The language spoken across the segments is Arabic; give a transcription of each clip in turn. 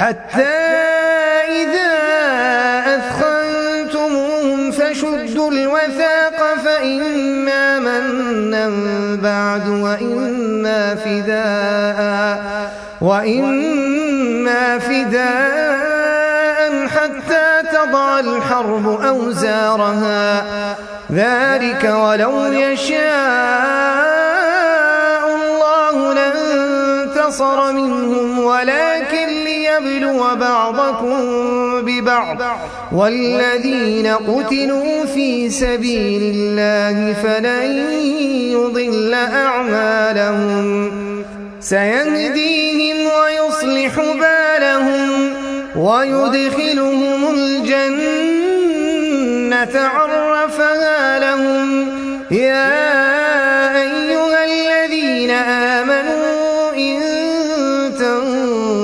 حتى إذا أثخنتموهم فشدوا الوثاق فإما منا بعد وإما فداء وإما فداء حتى تضع الحرب أوزارها. ذلك ولو يشاء الله لانتصر منهم ولكن ليبلو بعضكم ببعض. والذين قتلوا في سبيل الله فلن يضل أعمالهم. سيهديهم ويصلح بالهم ويدخلهم الجنة عرفها لهم. يا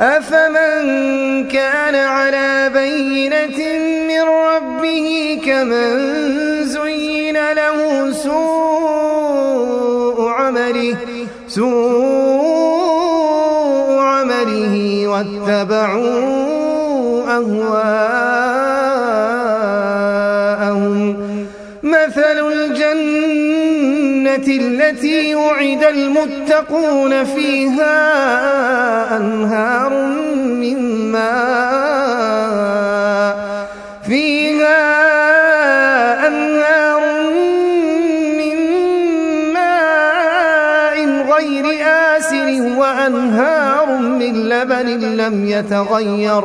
أفمن كان على بينة من ربه كمن زين له سوء عمله سوء عمله واتبعوا التي وعد المتقون فيها أنهار من ماء. فيها أنهار من ماء غير آسر وأنهار من لبن لم يتغير.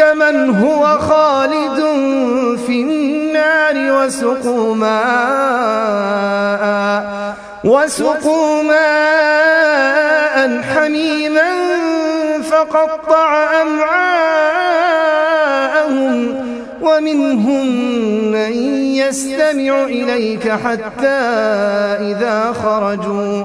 كمن هو خالد في النار وسقوا ماء وسقوا ماء حميما فقطع أمعاءهم ومنهم من يستمع إليك حتى إذا خرجوا.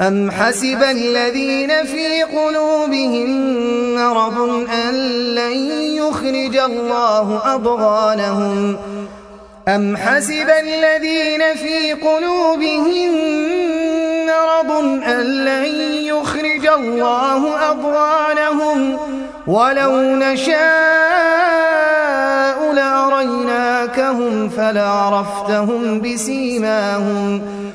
أم حسب الذين في قلوبهم مرض أن لن يخرج الله أضغانهم أم حسب الذين في قلوبهم مرض أن لن يخرج الله أضغانهم ولو نشاء لأريناكهم فلعرفتهم بسيماهم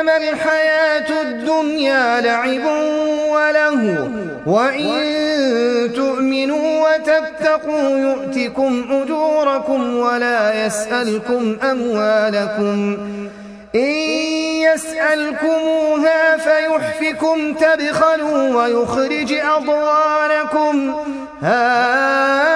إنما الحياة الدنيا لعب وله وإن تؤمنوا وتتقوا يؤتكم أجوركم ولا يسألكم أموالكم. إن يسألكموها فيحفكم تبخلوا ويخرج أضواركم ها